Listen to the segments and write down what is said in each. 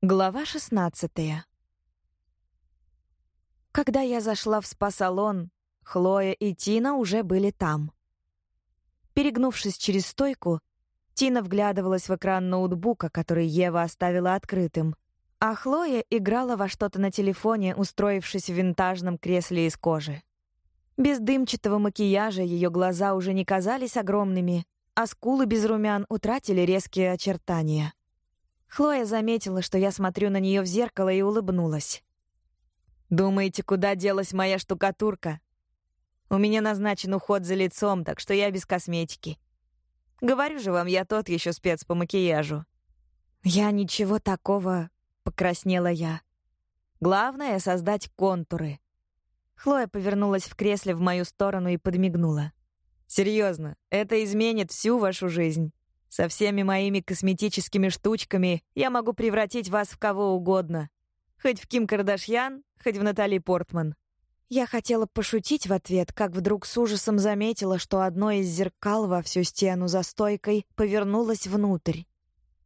Глава 16 Когда я зашла в спа-салон, Хлоя и Тина уже были там. Перегнувшись через стойку, Тина вглядывалась в экран ноутбука, который Ева оставила открытым, а Хлоя играла во что-то на телефоне, устроившись в винтажном кресле из кожи. Без дымчатого макияжа ее глаза уже не казались огромными, а скулы без румян утратили резкие очертания. Хлоя заметила, что я смотрю на нее в зеркало и улыбнулась. «Думаете, куда делась моя штукатурка? У меня назначен уход за лицом, так что я без косметики. Говорю же вам, я тот еще спец по макияжу». «Я ничего такого...» — покраснела я. «Главное — создать контуры». Хлоя повернулась в кресле в мою сторону и подмигнула. «Серьезно, это изменит всю вашу жизнь. Со всеми моими косметическими штучками я могу превратить вас в кого угодно. Хоть в Ким Кардашьян, хоть в Натали Портман. Я хотела пошутить в ответ, как вдруг с ужасом заметила, что одно из зеркал во всю стену за стойкой повернулось внутрь.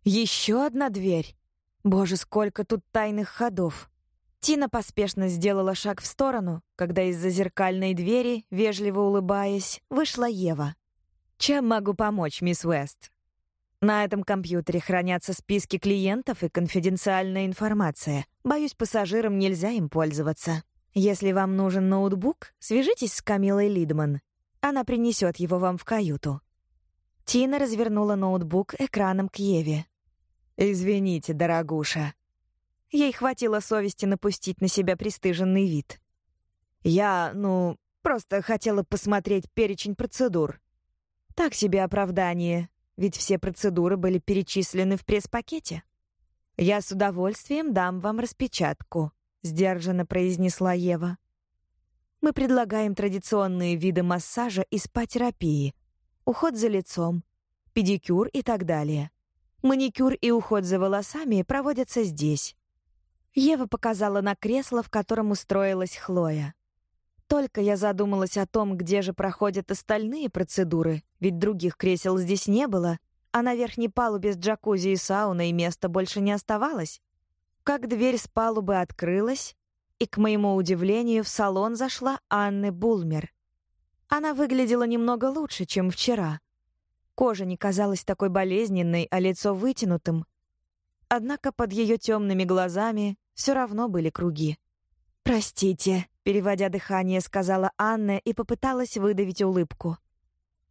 Еще одна дверь. Боже, сколько тут тайных ходов. Тина поспешно сделала шаг в сторону, когда из-за зеркальной двери, вежливо улыбаясь, вышла Ева. «Чем могу помочь, мисс Уэст?» На этом компьютере хранятся списки клиентов и конфиденциальная информация. Боюсь, пассажирам нельзя им пользоваться. Если вам нужен ноутбук, свяжитесь с Камилой Лидман. Она принесет его вам в каюту. Тина развернула ноутбук экраном к Еве. «Извините, дорогуша». Ей хватило совести напустить на себя пристыженный вид. «Я, ну, просто хотела посмотреть перечень процедур». Так себе оправдание, ведь все процедуры были перечислены в пресс-пакете. «Я с удовольствием дам вам распечатку», — сдержанно произнесла Ева. «Мы предлагаем традиционные виды массажа и спа-терапии, уход за лицом, педикюр и так далее. Маникюр и уход за волосами проводятся здесь». Ева показала на кресло, в котором устроилась Хлоя. Только я задумалась о том, где же проходят остальные процедуры, ведь других кресел здесь не было, а на верхней палубе с джакузи и сауной места больше не оставалось. Как дверь с палубы открылась, и, к моему удивлению, в салон зашла Анны Булмер. Она выглядела немного лучше, чем вчера. Кожа не казалась такой болезненной, а лицо вытянутым. Однако под ее темными глазами все равно были круги. «Простите», Переводя дыхание, сказала Анна и попыталась выдавить улыбку.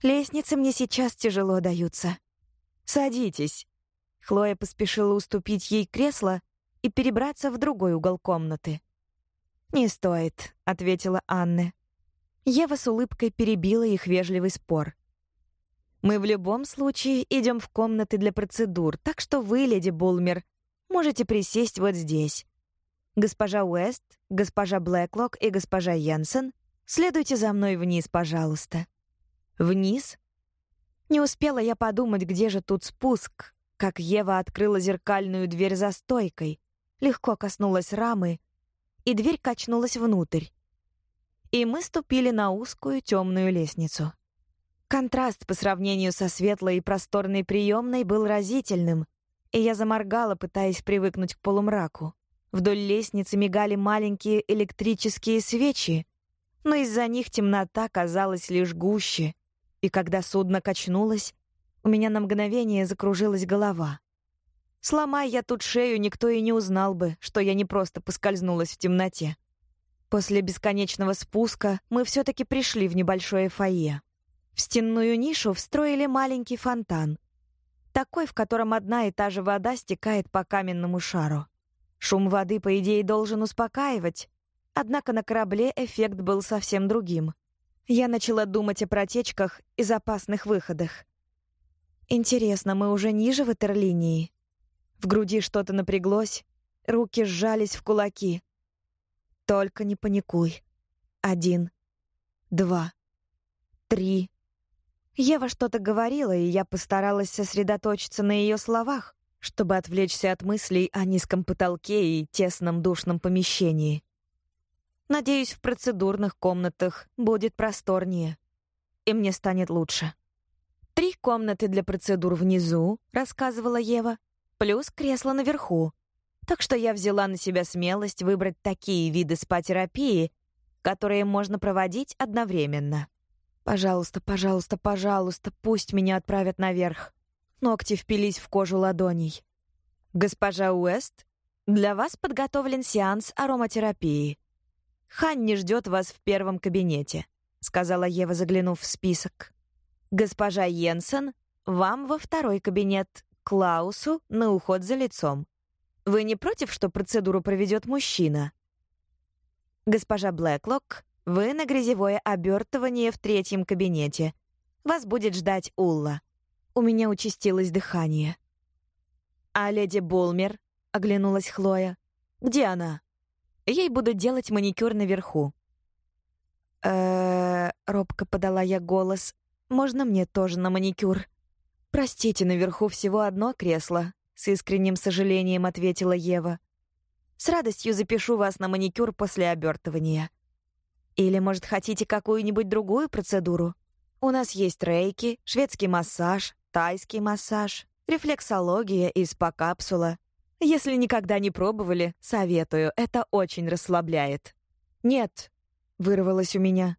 «Лестницы мне сейчас тяжело даются». «Садитесь». Хлоя поспешила уступить ей кресло и перебраться в другой угол комнаты. «Не стоит», — ответила Анна. Ева с улыбкой перебила их вежливый спор. «Мы в любом случае идем в комнаты для процедур, так что вы, леди Булмер, можете присесть вот здесь. Госпожа Уэст, госпожа Блэклок и госпожа Янсен, следуйте за мной вниз, пожалуйста. Вниз? Не успела я подумать, где же тут спуск, как Ева открыла зеркальную дверь за стойкой, легко коснулась рамы, и дверь качнулась внутрь. И мы ступили на узкую темную лестницу. Контраст по сравнению со светлой и просторной приемной был разительным, и я заморгала, пытаясь привыкнуть к полумраку. Вдоль лестницы мигали маленькие электрические свечи, но из-за них темнота казалась лишь гуще, и когда судно качнулось, у меня на мгновение закружилась голова. Сломай я тут шею, никто и не узнал бы, что я не просто поскользнулась в темноте. После бесконечного спуска мы все-таки пришли в небольшое фойе. В стенную нишу встроили маленький фонтан. Такой, в котором одна и та же вода стекает по каменному шару. Шум воды, по идее, должен успокаивать. Однако на корабле эффект был совсем другим. Я начала думать о протечках и запасных выходах. Интересно, мы уже ниже ватерлинии? В груди что-то напряглось, руки сжались в кулаки. Только не паникуй. Один, два, три. Ева что-то говорила, и я постаралась сосредоточиться на ее словах чтобы отвлечься от мыслей о низком потолке и тесном душном помещении. Надеюсь, в процедурных комнатах будет просторнее, и мне станет лучше. «Три комнаты для процедур внизу», — рассказывала Ева, «плюс кресло наверху. Так что я взяла на себя смелость выбрать такие виды спа-терапии, которые можно проводить одновременно. Пожалуйста, пожалуйста, пожалуйста, пусть меня отправят наверх. Ногти впились в кожу ладоней. Госпожа Уэст, для вас подготовлен сеанс ароматерапии. Ханни ждет вас в первом кабинете, сказала Ева, заглянув в список. Госпожа Йенсен, вам во второй кабинет, Клаусу на уход за лицом. Вы не против, что процедуру проведет мужчина? Госпожа Блэклок, вы на грязевое обертывание в третьем кабинете. Вас будет ждать Улла. У меня участилось дыхание. А леди Булмер, оглянулась Хлоя. Где она? Ей буду делать маникюр наверху. Э, робко подала я голос. Можно мне тоже на маникюр? Простите, наверху всего одно кресло, с искренним сожалением ответила Ева. С радостью запишу вас на маникюр после обертывания. Или, может, хотите какую-нибудь другую процедуру? У нас есть рейки, шведский массаж, тайский массаж, рефлексология и спа-капсула. Если никогда не пробовали, советую, это очень расслабляет. «Нет», — вырвалось у меня.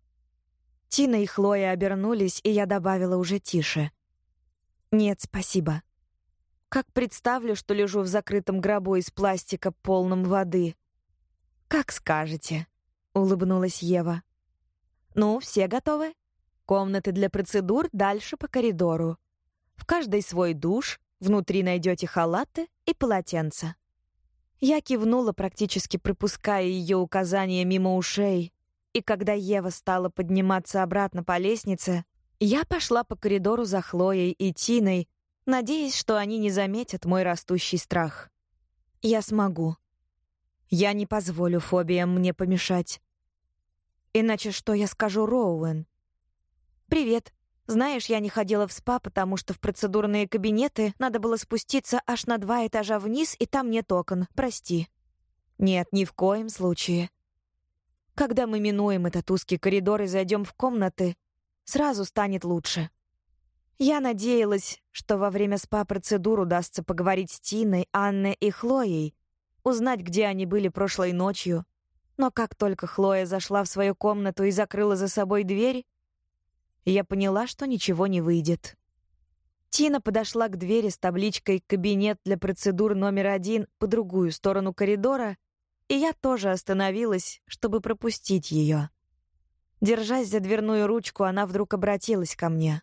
Тина и Хлоя обернулись, и я добавила уже тише. «Нет, спасибо». Как представлю, что лежу в закрытом гробу из пластика, полном воды. «Как скажете», — улыбнулась Ева. «Ну, все готовы? Комнаты для процедур дальше по коридору. В каждой свой душ, внутри найдете халаты и полотенца». Я кивнула, практически пропуская ее указания мимо ушей, и когда Ева стала подниматься обратно по лестнице, я пошла по коридору за Хлоей и Тиной, надеясь, что они не заметят мой растущий страх. Я смогу. Я не позволю фобиям мне помешать. Иначе что я скажу Роуэн? «Привет. Знаешь, я не ходила в спа, потому что в процедурные кабинеты надо было спуститься аж на два этажа вниз, и там нет окон. Прости». «Нет, ни в коем случае. Когда мы минуем этот узкий коридор и зайдем в комнаты, сразу станет лучше». Я надеялась, что во время спа-процедур удастся поговорить с Тиной, Анной и Хлоей, узнать, где они были прошлой ночью. Но как только Хлоя зашла в свою комнату и закрыла за собой дверь, я поняла, что ничего не выйдет. Тина подошла к двери с табличкой «Кабинет для процедур номер один» по другую сторону коридора, и я тоже остановилась, чтобы пропустить ее. Держась за дверную ручку, она вдруг обратилась ко мне.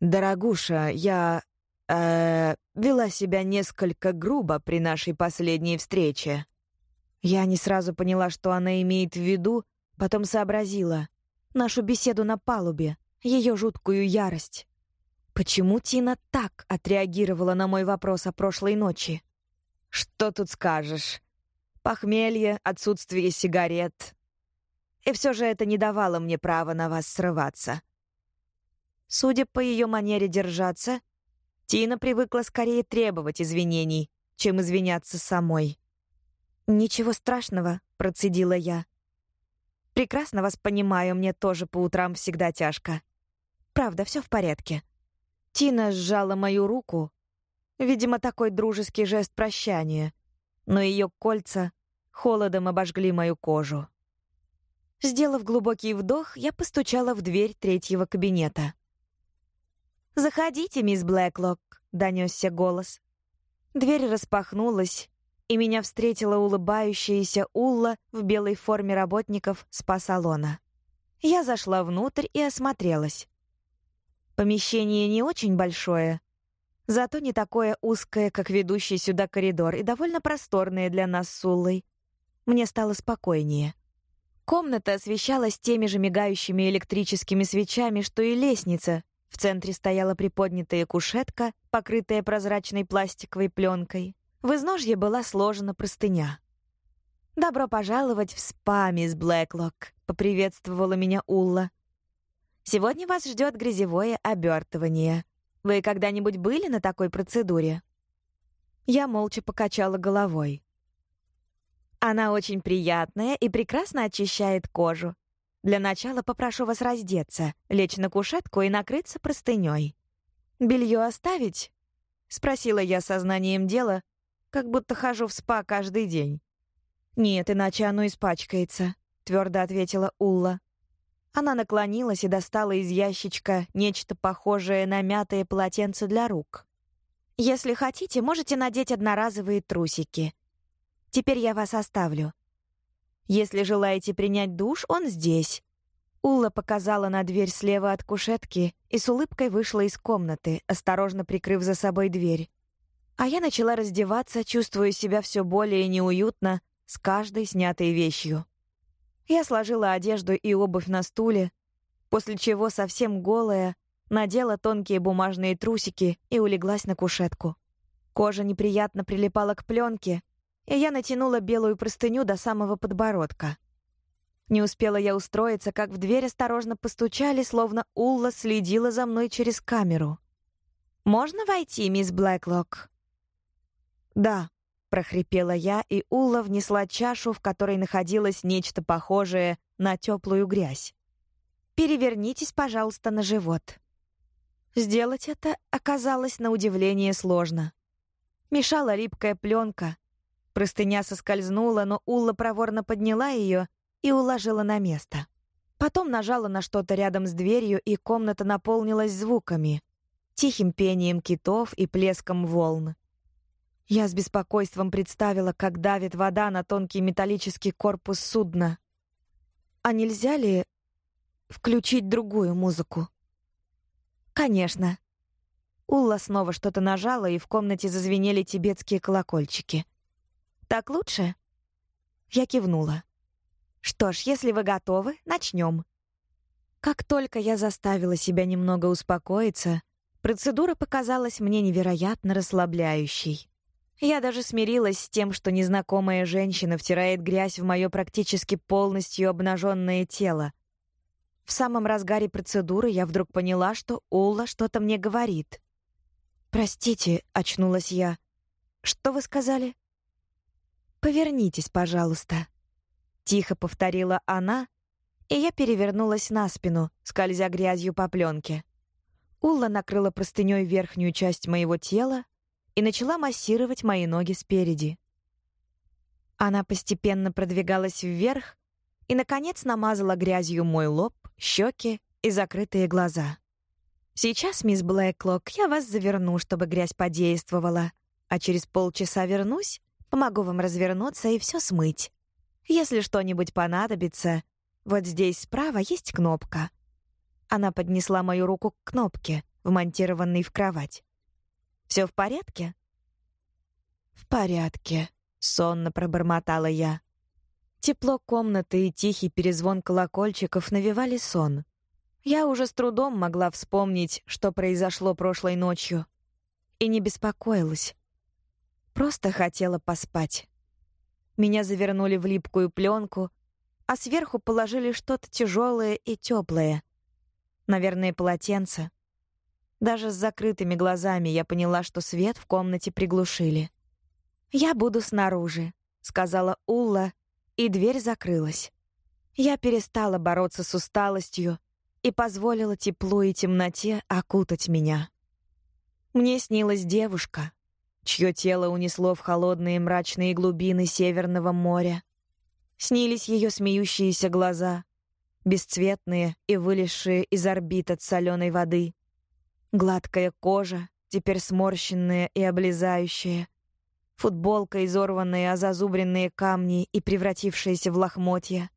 «Дорогуша, я... Э, вела себя несколько грубо при нашей последней встрече». Я не сразу поняла, что она имеет в виду, потом сообразила. Нашу беседу на палубе, ее жуткую ярость. Почему Тина так отреагировала на мой вопрос о прошлой ночи? «Что тут скажешь? Похмелье, отсутствие сигарет. И все же это не давало мне права на вас срываться. Судя по ее манере держаться, Тина привыкла скорее требовать извинений, чем извиняться самой. «Ничего страшного», — процедила я. «Прекрасно вас понимаю, мне тоже по утрам всегда тяжко. Правда, все в порядке». Тина сжала мою руку. Видимо, такой дружеский жест прощания. Но ее кольца холодом обожгли мою кожу. Сделав глубокий вдох, я постучала в дверь третьего кабинета. «Заходите, мисс Блэклок», — донесся голос. Дверь распахнулась, и меня встретила улыбающаяся Улла в белой форме работников спа-салона. Я зашла внутрь и осмотрелась. Помещение не очень большое, зато не такое узкое, как ведущий сюда коридор, и довольно просторное для нас с Уллой. Мне стало спокойнее. Комната освещалась теми же мигающими электрическими свечами, что и лестница, в центре стояла приподнятая кушетка, покрытая прозрачной пластиковой пленкой. В изножье была сложена простыня. «Добро пожаловать в спа, мисс Блэклок», — поприветствовала меня Улла. «Сегодня вас ждет грязевое обертывание. Вы когда-нибудь были на такой процедуре?» Я молча покачала головой. Она очень приятная и прекрасно очищает кожу. Для начала попрошу вас раздеться, лечь на кушетку и накрыться простыней. Белье оставить? спросила я сознанием дела, как будто хожу в спа каждый день». «Нет, иначе оно испачкается», — твердо ответила Улла. Она наклонилась и достала из ящичка нечто похожее на мятое полотенце для рук. «Если хотите, можете надеть одноразовые трусики. Теперь я вас оставлю. Если желаете принять душ, он здесь». Улла показала на дверь слева от кушетки и с улыбкой вышла из комнаты, осторожно прикрыв за собой дверь. А я начала раздеваться, чувствуя себя все более неуютно с каждой снятой вещью. Я сложила одежду и обувь на стуле, после чего совсем голая надела тонкие бумажные трусики и улеглась на кушетку. Кожа неприятно прилипала к пленке, и я натянула белую простыню до самого подбородка. Не успела я устроиться, как в дверь осторожно постучали, словно Улла следила за мной через камеру. «Можно войти, мисс Блэклок?» «Да», прохрипела я, и Улла внесла чашу, в которой находилось нечто похожее на теплую грязь. Перевернитесь, пожалуйста, на живот. Сделать это оказалось на удивление сложно. Мешала липкая пленка. Простыня соскользнула, но Улла проворно подняла ее и уложила на место. Потом нажала на что-то рядом с дверью, и комната наполнилась звуками, тихим пением китов и плеском волн. Я с беспокойством представила, как давит вода на тонкий металлический корпус судна. А нельзя ли включить другую музыку? Конечно. Улла снова что-то нажала, и в комнате зазвенели тибетские колокольчики. Так лучше? Я кивнула. Что ж, если вы готовы, начнем. Как только я заставила себя немного успокоиться, процедура показалась мне невероятно расслабляющей. Я даже смирилась с тем, что незнакомая женщина втирает грязь в мое практически полностью обнаженное тело. В самом разгаре процедуры я вдруг поняла, что Улла что-то мне говорит. «Простите», — очнулась я. «Что вы сказали?» «Повернитесь, пожалуйста», — тихо повторила она, и я перевернулась на спину, скользя грязью по пленке. Улла накрыла простыней верхнюю часть моего тела, и начала массировать мои ноги спереди. Она постепенно продвигалась вверх и, наконец, намазала грязью мой лоб, щеки и закрытые глаза. «Сейчас, мисс Блэклок, я вас заверну, чтобы грязь подействовала, а через полчаса вернусь, помогу вам развернуться и все смыть. Если что-нибудь понадобится, вот здесь справа есть кнопка». Она поднесла мою руку к кнопке, вмонтированной в кровать. Все в порядке?» «В порядке», — сонно пробормотала я. Тепло комнаты и тихий перезвон колокольчиков навевали сон. Я уже с трудом могла вспомнить, что произошло прошлой ночью. И не беспокоилась. Просто хотела поспать. Меня завернули в липкую пленку, а сверху положили что-то тяжелое и теплое. Наверное, полотенце. Даже с закрытыми глазами я поняла, что свет в комнате приглушили. «Я буду снаружи», — сказала Улла, и дверь закрылась. Я перестала бороться с усталостью и позволила теплу и темноте окутать меня. Мне снилась девушка, чье тело унесло в холодные мрачные глубины Северного моря. Снились ее смеющиеся глаза, бесцветные и вылезшие из орбит от соленой воды. Гладкая кожа, теперь сморщенная и облезающая. Футболка, изорванные, а зазубренные камни и превратившиеся в лохмотья.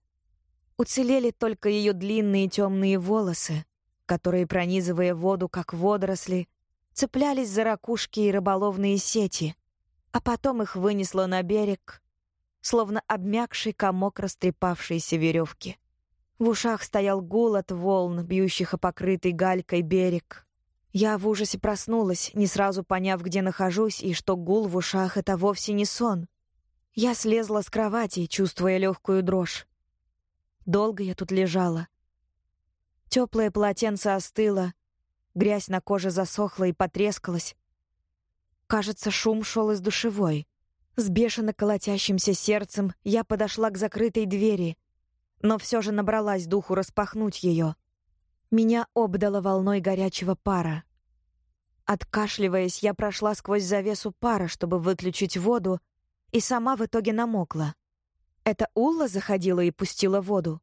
Уцелели только ее длинные темные волосы, которые, пронизывая воду, как водоросли, цеплялись за ракушки и рыболовные сети, а потом их вынесло на берег, словно обмякший комок растрепавшейся веревки. В ушах стоял гул от волн, бьющих о покрытый галькой берег. Я в ужасе проснулась, не сразу поняв, где нахожусь, и что гул в ушах — это вовсе не сон. Я слезла с кровати, чувствуя легкую дрожь. Долго я тут лежала. Теплое полотенце остыло, грязь на коже засохла и потрескалась. Кажется, шум шел из душевой. С бешено колотящимся сердцем я подошла к закрытой двери, но все же набралась духу распахнуть ее — меня обдало волной горячего пара. Откашливаясь, я прошла сквозь завесу пара, чтобы выключить воду, и сама в итоге намокла. Это Улла заходила и пустила воду.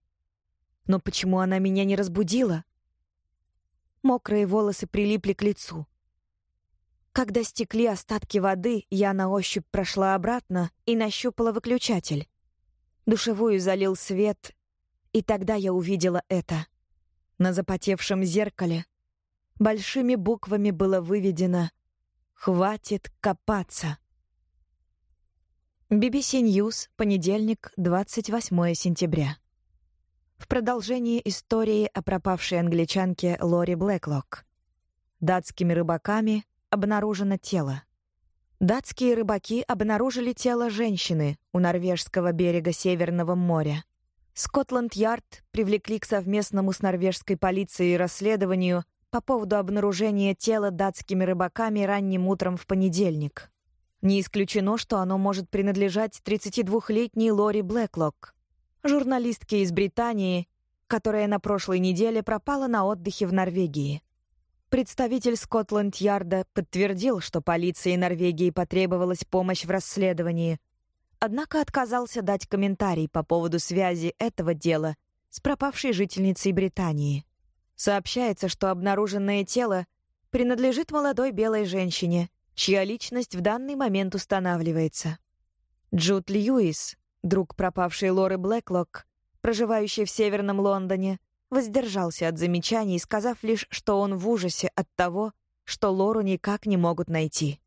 Но почему она меня не разбудила? Мокрые волосы прилипли к лицу. Когда стекли остатки воды, я на ощупь прошла обратно и нащупала выключатель. Душевую залил свет, и тогда я увидела это. На запотевшем зеркале большими буквами было выведено «Хватит копаться». BBC News, понедельник, 28 сентября. В продолжении истории о пропавшей англичанке Лори Блэклок. Датскими рыбаками обнаружено тело. Датские рыбаки обнаружили тело женщины у норвежского берега Северного моря. Скотланд-Ярд привлекли к совместному с норвежской полицией расследованию по поводу обнаружения тела датскими рыбаками ранним утром в понедельник. Не исключено, что оно может принадлежать 32-летней Лори Блэклок, журналистке из Британии, которая на прошлой неделе пропала на отдыхе в Норвегии. Представитель Скотланд-Ярда подтвердил, что полиции Норвегии потребовалась помощь в расследовании, однако отказался дать комментарий по поводу связи этого дела с пропавшей жительницей Британии. Сообщается, что обнаруженное тело принадлежит молодой белой женщине, чья личность в данный момент устанавливается. Джуд Льюис, друг пропавшей Лоры Блэклок, проживающий в Северном Лондоне, воздержался от замечаний, сказав лишь, что он в ужасе от того, что Лору никак не могут найти.